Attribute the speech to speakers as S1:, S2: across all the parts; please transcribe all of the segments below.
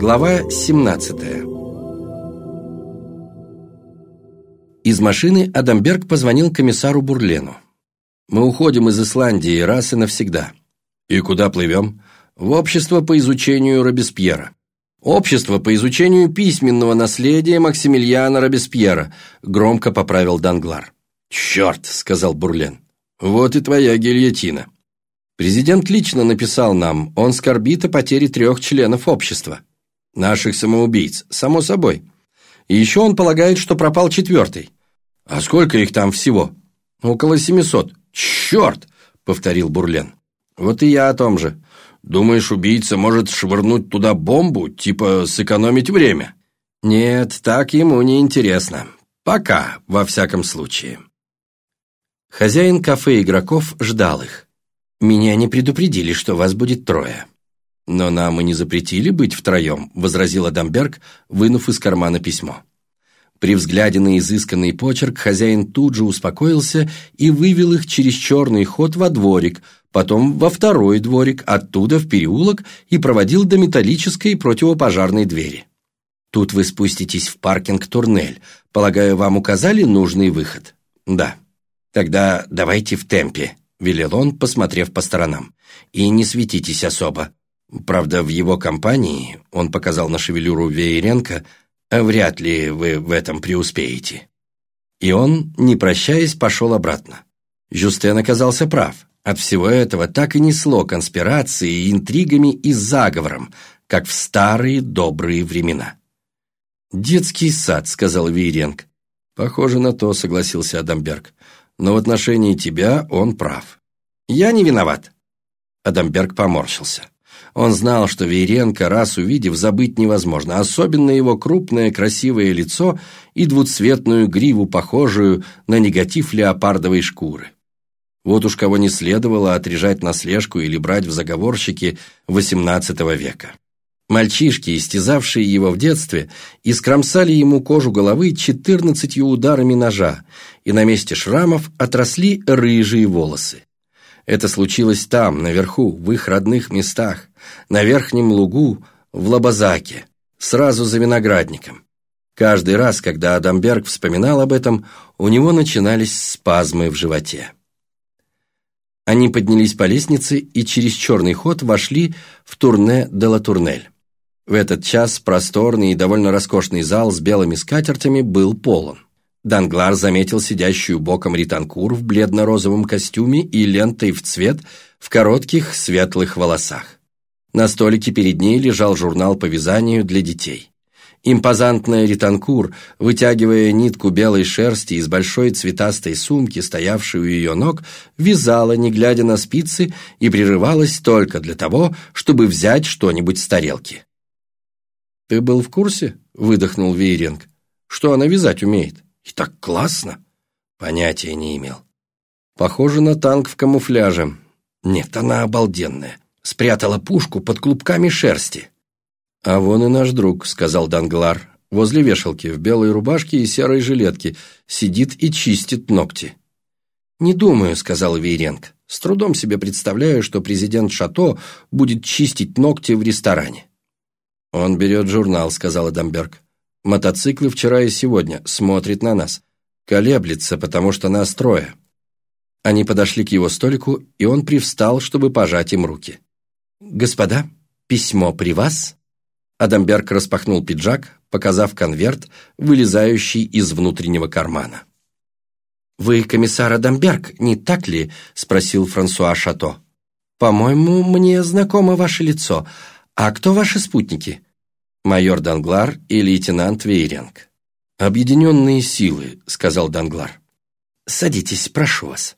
S1: Глава 17 Из машины Адамберг позвонил комиссару Бурлену. «Мы уходим из Исландии раз и навсегда». «И куда плывем?» «В общество по изучению Робеспьера». «Общество по изучению письменного наследия Максимилиана Робеспьера», громко поправил Данглар. «Черт», — сказал Бурлен. «Вот и твоя гильотина». Президент лично написал нам, он скорбит о потере трех членов общества. Наших самоубийц, само собой. И еще он полагает, что пропал четвертый. А сколько их там всего? Около семисот. Черт! Повторил Бурлен. Вот и я о том же. Думаешь, убийца может швырнуть туда бомбу, типа сэкономить время? Нет, так ему не интересно. Пока, во всяком случае. Хозяин кафе игроков ждал их. Меня не предупредили, что вас будет трое. «Но нам и не запретили быть втроем», — возразил Адамберг, вынув из кармана письмо. При взгляде на изысканный почерк хозяин тут же успокоился и вывел их через черный ход во дворик, потом во второй дворик, оттуда в переулок и проводил до металлической противопожарной двери. «Тут вы спуститесь в паркинг-турнель. Полагаю, вам указали нужный выход?» «Да». «Тогда давайте в темпе», — велел он, посмотрев по сторонам. «И не светитесь особо. Правда, в его компании, он показал на шевелюру Вееренко, вряд ли вы в этом преуспеете. И он, не прощаясь, пошел обратно. Жюстен оказался прав. От всего этого так и несло конспирацией, интригами и заговором, как в старые добрые времена. «Детский сад», — сказал Вейренг. «Похоже на то», — согласился Адамберг. «Но в отношении тебя он прав». «Я не виноват». Адамберг поморщился. Он знал, что Вейренко, раз увидев, забыть невозможно, особенно его крупное красивое лицо и двуцветную гриву, похожую на негатив леопардовой шкуры. Вот уж кого не следовало отрежать на слежку или брать в заговорщики XVIII века. Мальчишки, истязавшие его в детстве, искромсали ему кожу головы четырнадцатью ударами ножа, и на месте шрамов отросли рыжие волосы. Это случилось там, наверху, в их родных местах, на верхнем лугу, в Лабазаке, сразу за виноградником. Каждый раз, когда Адамберг вспоминал об этом, у него начинались спазмы в животе. Они поднялись по лестнице и через черный ход вошли в турне де ла Турнель. В этот час просторный и довольно роскошный зал с белыми скатертями был полон. Данглар заметил сидящую боком Ританкур в бледно-розовом костюме и лентой в цвет в коротких светлых волосах. На столике перед ней лежал журнал по вязанию для детей. Импозантная Ританкур, вытягивая нитку белой шерсти из большой цветастой сумки, стоявшей у ее ног, вязала, не глядя на спицы, и прерывалась только для того, чтобы взять что-нибудь с тарелки. «Ты был в курсе?» — выдохнул Вейринг. «Что она вязать умеет?» И так классно. Понятия не имел. Похоже на танк в камуфляже. Нет, она обалденная. Спрятала пушку под клубками шерсти. А вон и наш друг, сказал Данглар. Возле вешалки, в белой рубашке и серой жилетке, сидит и чистит ногти. «Не думаю», — сказал Вейренг. «С трудом себе представляю, что президент Шато будет чистить ногти в ресторане». «Он берет журнал», — сказал Адамберг. Мотоциклы вчера и сегодня, смотрит на нас. Колеблется, потому что нас трое. Они подошли к его столику, и он привстал, чтобы пожать им руки. «Господа, письмо при вас?» Адамберг распахнул пиджак, показав конверт, вылезающий из внутреннего кармана. «Вы комиссар Адамберг, не так ли?» – спросил Франсуа Шато. «По-моему, мне знакомо ваше лицо. А кто ваши спутники?» Майор Данглар и лейтенант Вейринг. «Объединенные силы», — сказал Данглар. «Садитесь, прошу вас».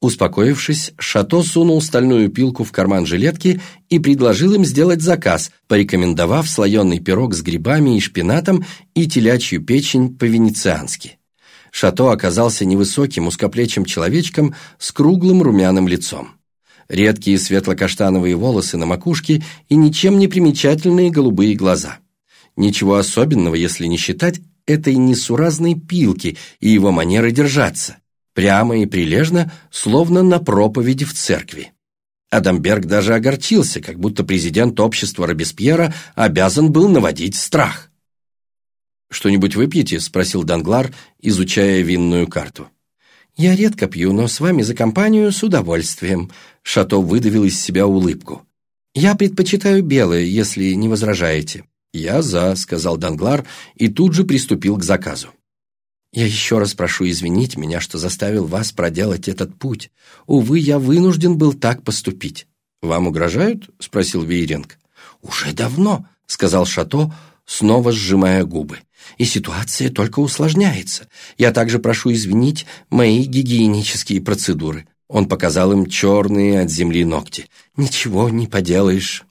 S1: Успокоившись, Шато сунул стальную пилку в карман жилетки и предложил им сделать заказ, порекомендовав слоеный пирог с грибами и шпинатом и телячью печень по-венециански. Шато оказался невысоким, узкоплечим человечком с круглым румяным лицом редкие светло-каштановые волосы на макушке и ничем не примечательные голубые глаза. Ничего особенного, если не считать этой несуразной пилки и его манеры держаться, прямо и прилежно, словно на проповеди в церкви. Адамберг даже огорчился, как будто президент общества Робеспьера обязан был наводить страх. «Что-нибудь выпьете?» – спросил Данглар, изучая винную карту. «Я редко пью, но с вами за компанию с удовольствием», – Шато выдавил из себя улыбку. «Я предпочитаю белое, если не возражаете». «Я за», – сказал Данглар и тут же приступил к заказу. «Я еще раз прошу извинить меня, что заставил вас проделать этот путь. Увы, я вынужден был так поступить». «Вам угрожают?» – спросил Вейренг. «Уже давно», – сказал Шато, снова сжимая губы и ситуация только усложняется. Я также прошу извинить мои гигиенические процедуры». Он показал им черные от земли ногти. «Ничего не поделаешь».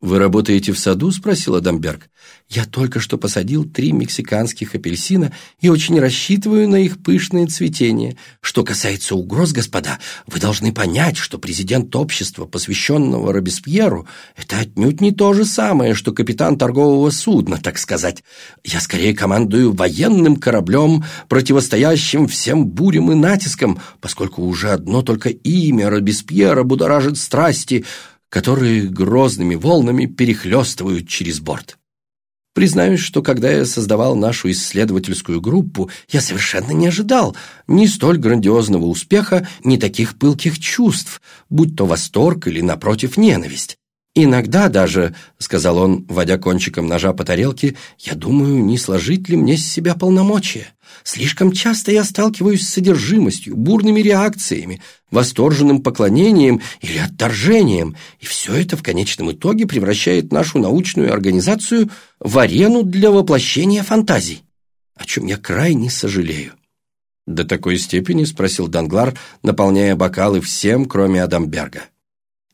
S1: «Вы работаете в саду?» – спросил Адамберг. «Я только что посадил три мексиканских апельсина и очень рассчитываю на их пышное цветение. Что касается угроз, господа, вы должны понять, что президент общества, посвященного Робеспьеру, это отнюдь не то же самое, что капитан торгового судна, так сказать. Я скорее командую военным кораблем, противостоящим всем бурям и натискам, поскольку уже одно только имя Робеспьера будоражит страсти – которые грозными волнами перехлестывают через борт. Признаюсь, что когда я создавал нашу исследовательскую группу, я совершенно не ожидал ни столь грандиозного успеха, ни таких пылких чувств, будь то восторг или, напротив, ненависть. «Иногда даже», — сказал он, водя кончиком ножа по тарелке, «я думаю, не сложить ли мне с себя полномочия. Слишком часто я сталкиваюсь с содержимостью, бурными реакциями, восторженным поклонением или отторжением, и все это в конечном итоге превращает нашу научную организацию в арену для воплощения фантазий, о чем я крайне сожалею». «До такой степени?» — спросил Данглар, наполняя бокалы всем, кроме Адамберга.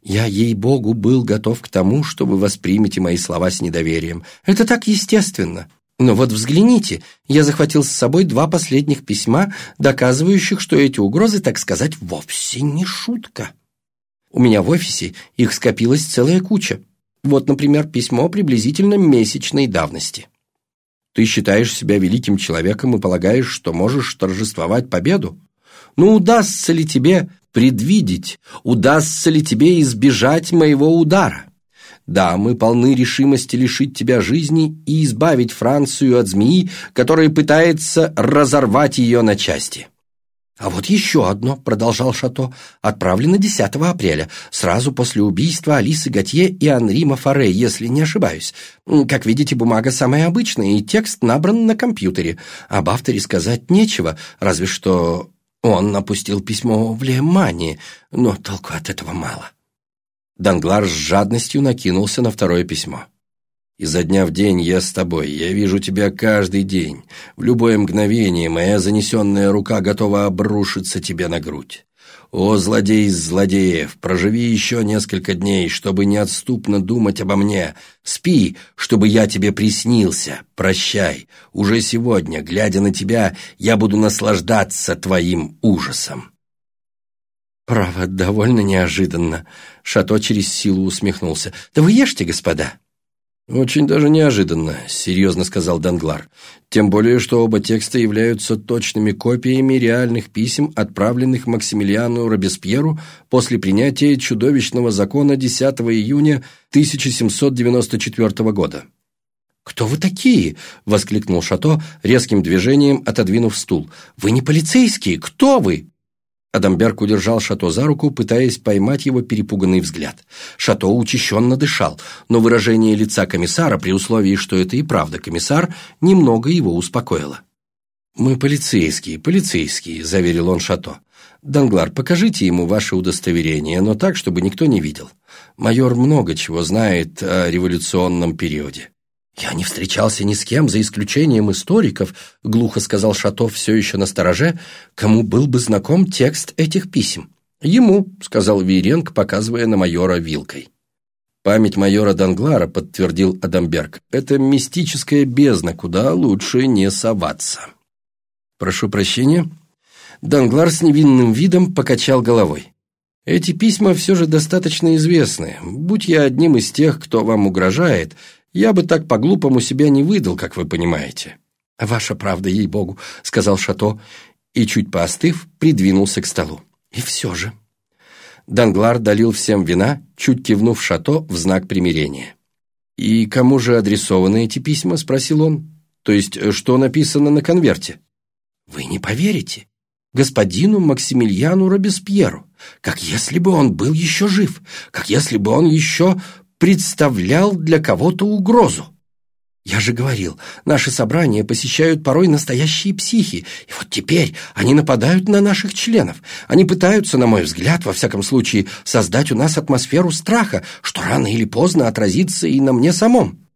S1: Я, ей-богу, был готов к тому, что вы воспримете мои слова с недоверием. Это так естественно. Но вот взгляните, я захватил с собой два последних письма, доказывающих, что эти угрозы, так сказать, вовсе не шутка. У меня в офисе их скопилась целая куча. Вот, например, письмо приблизительно месячной давности. Ты считаешь себя великим человеком и полагаешь, что можешь торжествовать победу? Ну, удастся ли тебе предвидеть, удастся ли тебе избежать моего удара. Да, мы полны решимости лишить тебя жизни и избавить Францию от змеи, которая пытается разорвать ее на части. А вот еще одно, продолжал Шато, отправлено 10 апреля, сразу после убийства Алисы Готье и Анри Мафаре, если не ошибаюсь. Как видите, бумага самая обычная, и текст набран на компьютере. Об авторе сказать нечего, разве что он напустил письмо в Лемане, но толку от этого мало. Данглар с жадностью накинулся на второе письмо. «Изо дня в день я с тобой, я вижу тебя каждый день. В любое мгновение моя занесенная рука готова обрушиться тебе на грудь. «О, злодей из злодеев, проживи еще несколько дней, чтобы неотступно думать обо мне. Спи, чтобы я тебе приснился. Прощай. Уже сегодня, глядя на тебя, я буду наслаждаться твоим ужасом». «Право, довольно неожиданно», — Шато через силу усмехнулся. «Да вы ешьте, господа». «Очень даже неожиданно», — серьезно сказал Данглар. «Тем более, что оба текста являются точными копиями реальных писем, отправленных Максимилиану Робеспьеру после принятия чудовищного закона 10 июня 1794 года». «Кто вы такие?» — воскликнул Шато, резким движением отодвинув стул. «Вы не полицейские! Кто вы?» Адамберг удержал Шато за руку, пытаясь поймать его перепуганный взгляд. Шато учащенно дышал, но выражение лица комиссара, при условии, что это и правда комиссар, немного его успокоило. «Мы полицейские, полицейские», — заверил он Шато. «Данглар, покажите ему ваше удостоверение, но так, чтобы никто не видел. Майор много чего знает о революционном периоде». «Я не встречался ни с кем, за исключением историков», — глухо сказал Шатов все еще на стороже, «кому был бы знаком текст этих писем». «Ему», — сказал Виеренг, показывая на майора вилкой. «Память майора Данглара», — подтвердил Адамберг, — «это мистическая бездна, куда лучше не соваться». «Прошу прощения». Данглар с невинным видом покачал головой. «Эти письма все же достаточно известны. Будь я одним из тех, кто вам угрожает, я бы так по-глупому себя не выдал, как вы понимаете». «Ваша правда, ей-богу», — сказал Шато, и, чуть поостыв, придвинулся к столу. «И все же». Данглар долил всем вина, чуть кивнув Шато в знак примирения. «И кому же адресованы эти письма?» – спросил он. «То есть, что написано на конверте?» «Вы не поверите. Господину Максимилиану Робеспьеру. Как если бы он был еще жив. Как если бы он еще представлял для кого-то угрозу. Я же говорил, наши собрания посещают порой настоящие психи, и вот теперь они нападают на наших членов. Они пытаются, на мой взгляд, во всяком случае, создать у нас атмосферу страха, что рано или поздно отразится и на мне самом.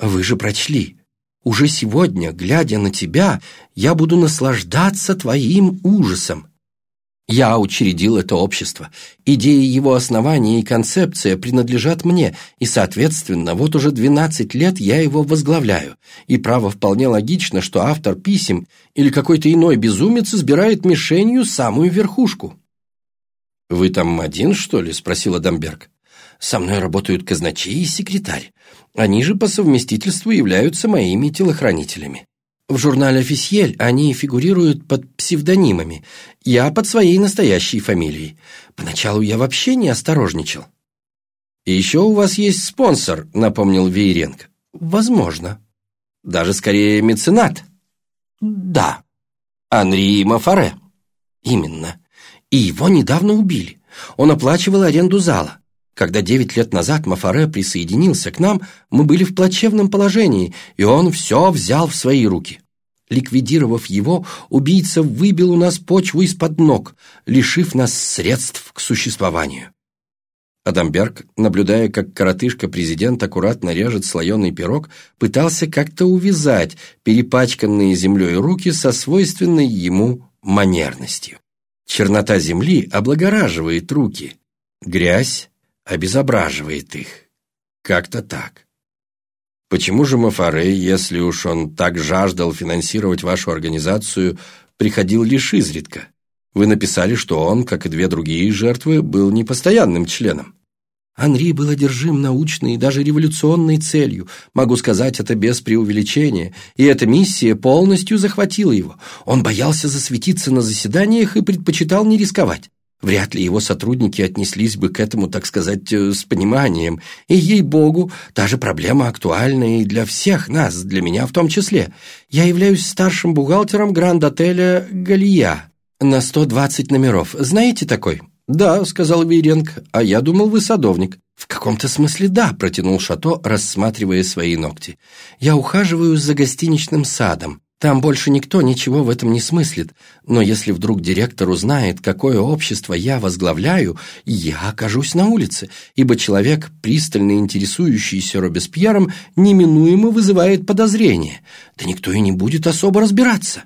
S1: Вы же прочли. Уже сегодня, глядя на тебя, я буду наслаждаться твоим ужасом. Я учредил это общество. Идеи его основания и концепция принадлежат мне, и, соответственно, вот уже 12 лет я его возглавляю. И право вполне логично, что автор писем или какой-то иной безумец избирает мишенью самую верхушку. «Вы там один, что ли?» – спросил Адамберг. «Со мной работают казначей и секретарь. Они же по совместительству являются моими телохранителями. В журнале «Офисьель» они фигурируют под псевдонимами, я под своей настоящей фамилией. Поначалу я вообще не осторожничал. «И еще у вас есть спонсор», — напомнил Вейренко. «Возможно. Даже скорее меценат». «Да. Анри Мафаре». «Именно. И его недавно убили. Он оплачивал аренду зала. Когда девять лет назад Мафаре присоединился к нам, мы были в плачевном положении, и он все взял в свои руки. Ликвидировав его, убийца выбил у нас почву из-под ног, лишив нас средств к существованию. Адамберг, наблюдая, как коротышка-президент аккуратно режет слоеный пирог, пытался как-то увязать перепачканные землей руки со свойственной ему манерностью. Чернота земли облагораживает руки, грязь обезображивает их. Как-то так. Почему же Мафарей, если уж он так жаждал финансировать вашу организацию, приходил лишь изредка? Вы написали, что он, как и две другие жертвы, был непостоянным членом. Анри был одержим научной и даже революционной целью, могу сказать это без преувеличения, и эта миссия полностью захватила его. Он боялся засветиться на заседаниях и предпочитал не рисковать. Вряд ли его сотрудники отнеслись бы к этому, так сказать, э, с пониманием. И, ей-богу, та же проблема актуальна и для всех нас, для меня в том числе. Я являюсь старшим бухгалтером гранд-отеля «Галия» на 120 номеров. Знаете такой? «Да», — сказал Виренг, — «а я думал, вы садовник». «В каком-то смысле да», — протянул Шато, рассматривая свои ногти. «Я ухаживаю за гостиничным садом. Там больше никто ничего в этом не смыслит, но если вдруг директор узнает, какое общество я возглавляю, я окажусь на улице, ибо человек, пристально интересующийся Робеспьером, неминуемо вызывает подозрение, да никто и не будет особо разбираться.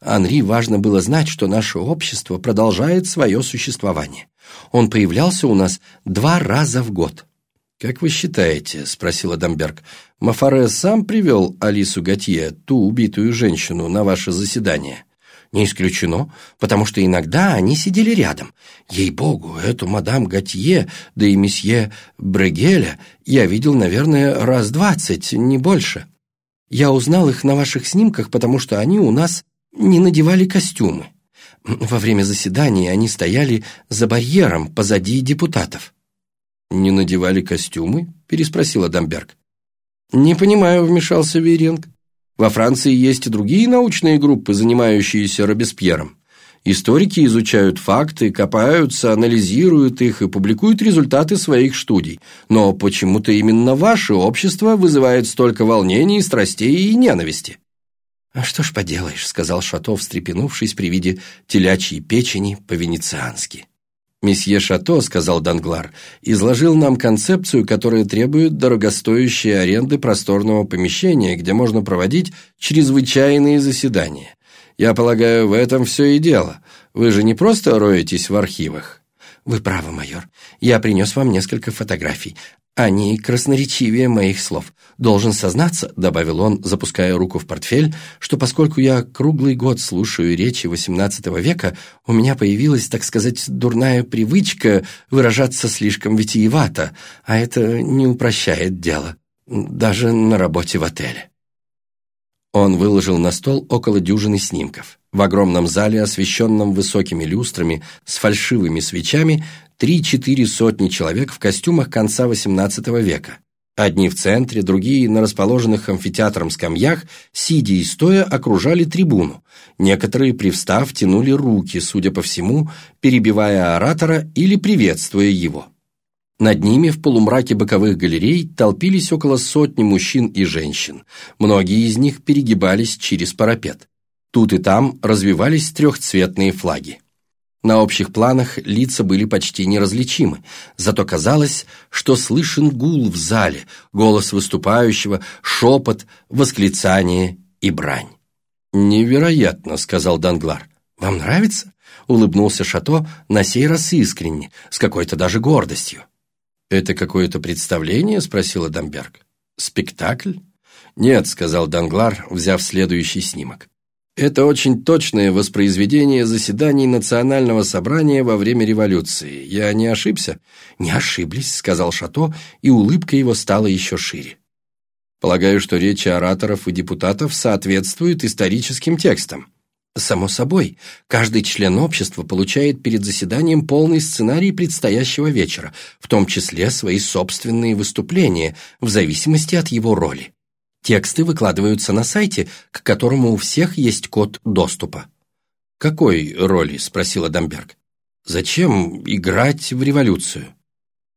S1: Анри важно было знать, что наше общество продолжает свое существование. Он появлялся у нас два раза в год – «Как вы считаете?» – спросил Адамберг. «Мафаре сам привел Алису Готье, ту убитую женщину, на ваше заседание?» «Не исключено, потому что иногда они сидели рядом. Ей-богу, эту мадам Готье, да и месье Брегеля я видел, наверное, раз двадцать, не больше. Я узнал их на ваших снимках, потому что они у нас не надевали костюмы. Во время заседания они стояли за барьером позади депутатов». «Не надевали костюмы?» – переспросил Адамберг. «Не понимаю», – вмешался Вейренг. «Во Франции есть и другие научные группы, занимающиеся Робеспьером. Историки изучают факты, копаются, анализируют их и публикуют результаты своих студий. Но почему-то именно ваше общество вызывает столько волнений, страстей и ненависти». «А что ж поделаешь», — сказал Шатов, встрепенувшись при виде телячьей печени по-венециански. «Месье Шато», — сказал Данглар, — «изложил нам концепцию, которая требует дорогостоящей аренды просторного помещения, где можно проводить чрезвычайные заседания. Я полагаю, в этом все и дело. Вы же не просто роетесь в архивах». «Вы правы, майор. Я принес вам несколько фотографий. Они красноречивее моих слов. Должен сознаться, добавил он, запуская руку в портфель, что поскольку я круглый год слушаю речи XVIII века, у меня появилась, так сказать, дурная привычка выражаться слишком витиевато, а это не упрощает дело, даже на работе в отеле. Он выложил на стол около дюжины снимков. В огромном зале, освещенном высокими люстрами с фальшивыми свечами, три-четыре сотни человек в костюмах конца XVIII века. Одни в центре, другие на расположенных амфитеатром скамьях, сидя и стоя, окружали трибуну. Некоторые, привстав, тянули руки, судя по всему, перебивая оратора или приветствуя его. Над ними в полумраке боковых галерей толпились около сотни мужчин и женщин. Многие из них перегибались через парапет. Тут и там развивались трехцветные флаги. На общих планах лица были почти неразличимы, зато казалось, что слышен гул в зале, голос выступающего, шепот, восклицание и брань. «Невероятно», — сказал Данглар. «Вам нравится?» — улыбнулся Шато на сей раз искренне, с какой-то даже гордостью. «Это какое-то представление?» — спросила Дамберг. «Спектакль?» «Нет», — сказал Данглар, взяв следующий снимок. Это очень точное воспроизведение заседаний Национального собрания во время революции. Я не ошибся? Не ошиблись, сказал Шато, и улыбка его стала еще шире. Полагаю, что речи ораторов и депутатов соответствуют историческим текстам. Само собой, каждый член общества получает перед заседанием полный сценарий предстоящего вечера, в том числе свои собственные выступления, в зависимости от его роли. Тексты выкладываются на сайте, к которому у всех есть код доступа. «Какой роли?» – спросила Дамберг. «Зачем играть в революцию?»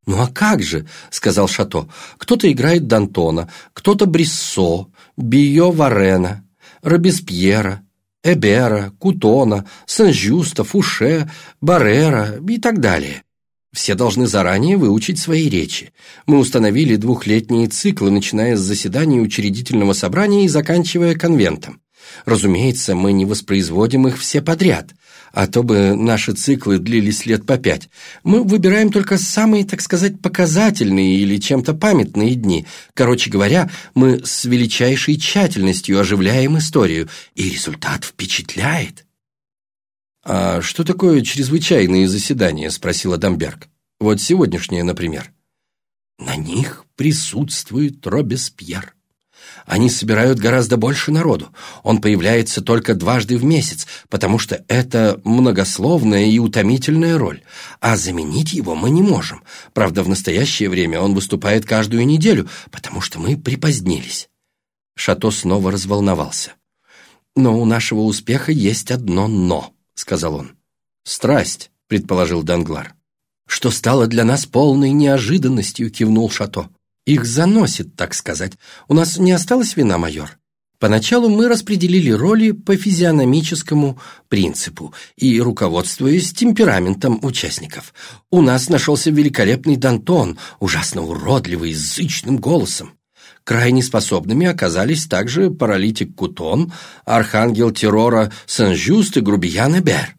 S1: «Ну а как же?» – сказал Шато. «Кто-то играет Д'Антона, кто-то Бриссо, Био Варена, Робеспьера, Эбера, Кутона, Сен-Жюста, Фуше, Баррера и так далее. Все должны заранее выучить свои речи. Мы установили двухлетние циклы, начиная с заседаний учредительного собрания и заканчивая конвентом. Разумеется, мы не воспроизводим их все подряд, а то бы наши циклы длились лет по пять. Мы выбираем только самые, так сказать, показательные или чем-то памятные дни. Короче говоря, мы с величайшей тщательностью оживляем историю, и результат впечатляет. «А что такое чрезвычайные заседания?» – спросила Дамберг. «Вот сегодняшнее, например». «На них присутствует Робеспьер. Они собирают гораздо больше народу. Он появляется только дважды в месяц, потому что это многословная и утомительная роль. А заменить его мы не можем. Правда, в настоящее время он выступает каждую неделю, потому что мы припозднились». Шато снова разволновался. «Но у нашего успеха есть одно «но». — сказал он. «Страсть», — предположил Данглар. «Что стало для нас полной неожиданностью», — кивнул Шато. «Их заносит, так сказать. У нас не осталось вина, майор?» Поначалу мы распределили роли по физиономическому принципу и руководствуясь темпераментом участников. У нас нашелся великолепный Дантон, ужасно уродливый, с зычным голосом. Крайне способными оказались также паралитик Кутон, архангел террора Сен-Жюст и грубиян Эбер.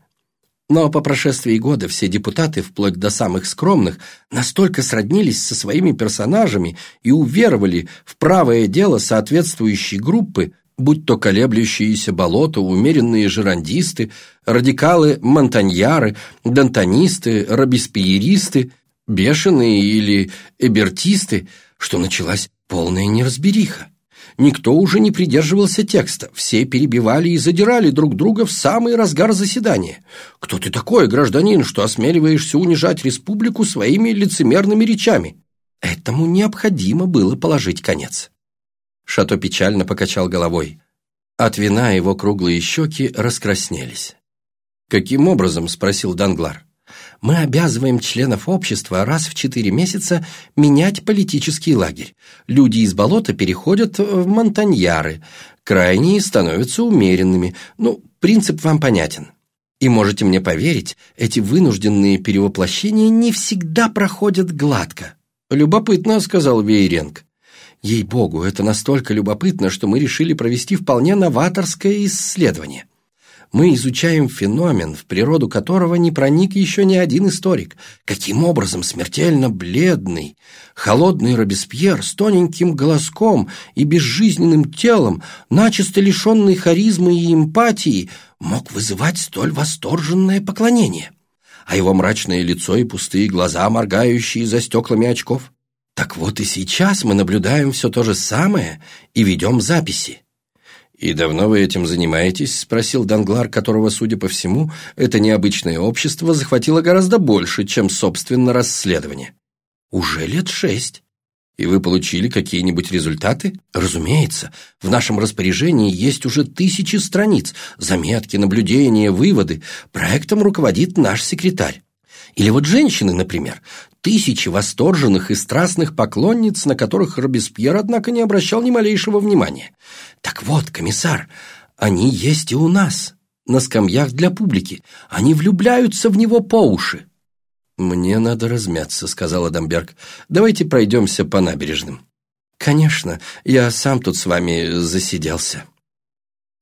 S1: Но по прошествии года все депутаты, вплоть до самых скромных, настолько сроднились со своими персонажами и уверовали в правое дело соответствующей группы, будь то колеблющиеся болота, умеренные жерандисты, радикалы-монтаньяры, дантонисты, робеспьеристы, бешеные или эбертисты, что началась Полная неразбериха. Никто уже не придерживался текста, все перебивали и задирали друг друга в самый разгар заседания. Кто ты такой, гражданин, что осмеливаешься унижать республику своими лицемерными речами? Этому необходимо было положить конец. Шато печально покачал головой. От вина его круглые щеки раскраснелись. «Каким образом?» – спросил Данглар мы обязываем членов общества раз в четыре месяца менять политический лагерь. Люди из болота переходят в монтаньяры, крайние становятся умеренными. Ну, принцип вам понятен. И можете мне поверить, эти вынужденные перевоплощения не всегда проходят гладко. «Любопытно», — сказал Вейренг. «Ей-богу, это настолько любопытно, что мы решили провести вполне новаторское исследование» мы изучаем феномен, в природу которого не проник еще ни один историк. Каким образом смертельно бледный, холодный Робеспьер с тоненьким голоском и безжизненным телом, начисто лишенный харизмы и эмпатии, мог вызывать столь восторженное поклонение? А его мрачное лицо и пустые глаза, моргающие за стеклами очков? Так вот и сейчас мы наблюдаем все то же самое и ведем записи. «И давно вы этим занимаетесь?» – спросил Данглар, которого, судя по всему, это необычное общество захватило гораздо больше, чем, собственно, расследование. «Уже лет шесть». И вы получили какие-нибудь результаты? Разумеется. В нашем распоряжении есть уже тысячи страниц, заметки, наблюдения, выводы. Проектом руководит наш секретарь. Или вот женщины, например. Тысячи восторженных и страстных поклонниц, на которых Робеспьер, однако, не обращал ни малейшего внимания. Так вот, комиссар, они есть и у нас, на скамьях для публики. Они влюбляются в него по уши. «Мне надо размяться», — сказал Адамберг. «Давайте пройдемся по набережным». «Конечно, я сам тут с вами засиделся».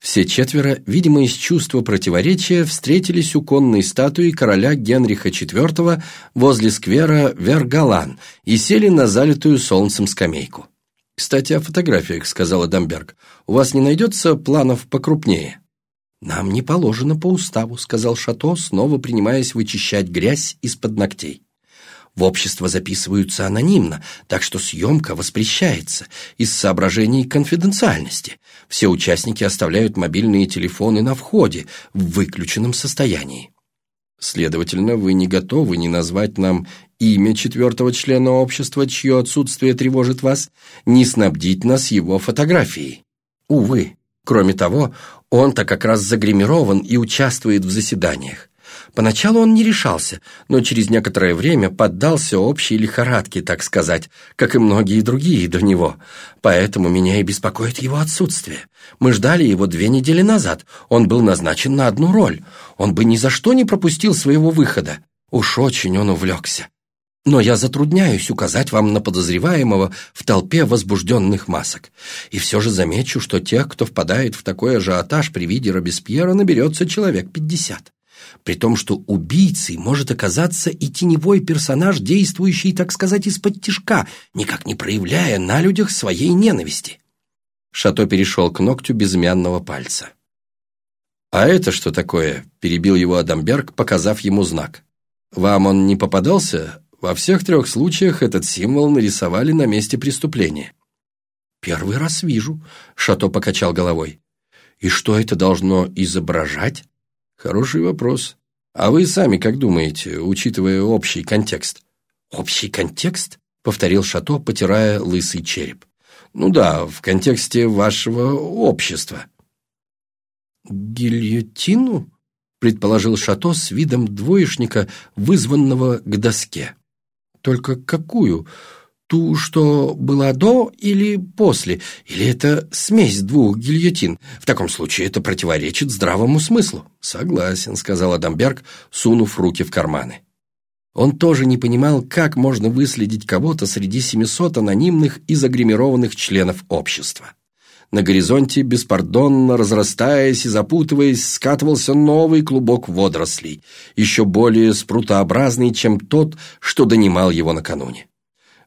S1: Все четверо, видимо, из чувства противоречия, встретились у конной статуи короля Генриха IV возле сквера Вергалан и сели на залитую солнцем скамейку. «Кстати, о фотографиях», — сказал Адамберг. «У вас не найдется планов покрупнее?» «Нам не положено по уставу», — сказал Шато, снова принимаясь вычищать грязь из-под ногтей. В общество записываются анонимно, так что съемка воспрещается из соображений конфиденциальности. Все участники оставляют мобильные телефоны на входе в выключенном состоянии. Следовательно, вы не готовы ни назвать нам имя четвертого члена общества, чье отсутствие тревожит вас, ни снабдить нас его фотографией. Увы. Кроме того, он-то как раз загримирован и участвует в заседаниях. Поначалу он не решался, но через некоторое время поддался общей лихорадке, так сказать, как и многие другие до него. Поэтому меня и беспокоит его отсутствие. Мы ждали его две недели назад. Он был назначен на одну роль. Он бы ни за что не пропустил своего выхода. Уж очень он увлекся. Но я затрудняюсь указать вам на подозреваемого в толпе возбужденных масок. И все же замечу, что тех, кто впадает в такой ажиотаж при виде Робеспьера, наберется человек пятьдесят. При том, что убийцей может оказаться и теневой персонаж, действующий, так сказать, из-под тишка, никак не проявляя на людях своей ненависти. Шато перешел к ногтю безымянного пальца. «А это что такое?» – перебил его Адамберг, показав ему знак. «Вам он не попадался? Во всех трех случаях этот символ нарисовали на месте преступления. «Первый раз вижу», — Шато покачал головой. «И что это должно изображать?» «Хороший вопрос. А вы сами как думаете, учитывая общий контекст?» «Общий контекст?» — повторил Шато, потирая лысый череп. «Ну да, в контексте вашего общества». «Гильотину?» — предположил Шато с видом двоечника, вызванного к доске. Только какую? Ту, что была до или после? Или это смесь двух гильотин? В таком случае это противоречит здравому смыслу. Согласен, сказал Адамберг, сунув руки в карманы. Он тоже не понимал, как можно выследить кого-то среди 700 анонимных и загримированных членов общества. На горизонте, беспардонно разрастаясь и запутываясь, скатывался новый клубок водорослей, еще более спрутообразный, чем тот, что донимал его накануне.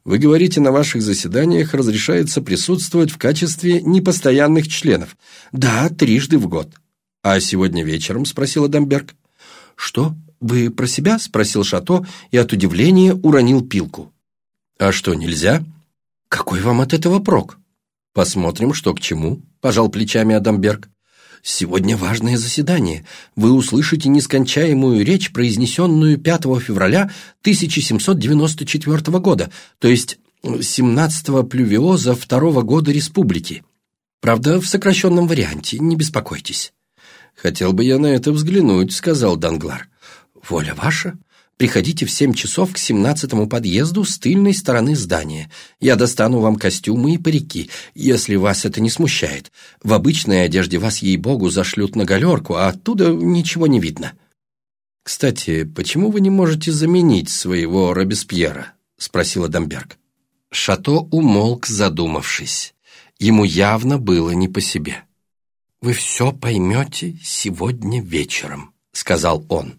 S1: Вы говорите, на ваших заседаниях разрешается присутствовать в качестве непостоянных членов. Да, трижды в год. А сегодня вечером? Спросил Адамберг. Что? Вы про себя? Спросил Шато и от удивления уронил пилку. А что, нельзя? Какой вам от этого прок? «Посмотрим, что к чему», – пожал плечами Адамберг. «Сегодня важное заседание. Вы услышите нескончаемую речь, произнесенную 5 февраля 1794 года, то есть 17-го плювиоза второго года республики. Правда, в сокращенном варианте, не беспокойтесь». «Хотел бы я на это взглянуть», — сказал Данглар. «Воля ваша. Приходите в семь часов к семнадцатому подъезду с тыльной стороны здания. Я достану вам костюмы и парики, если вас это не смущает. В обычной одежде вас, ей-богу, зашлют на галерку, а оттуда ничего не видно». «Кстати, почему вы не можете заменить своего Робеспьера?» — спросила Дамберг. Шато умолк, задумавшись. Ему явно было не по себе. «Вы все поймете сегодня вечером», — сказал он.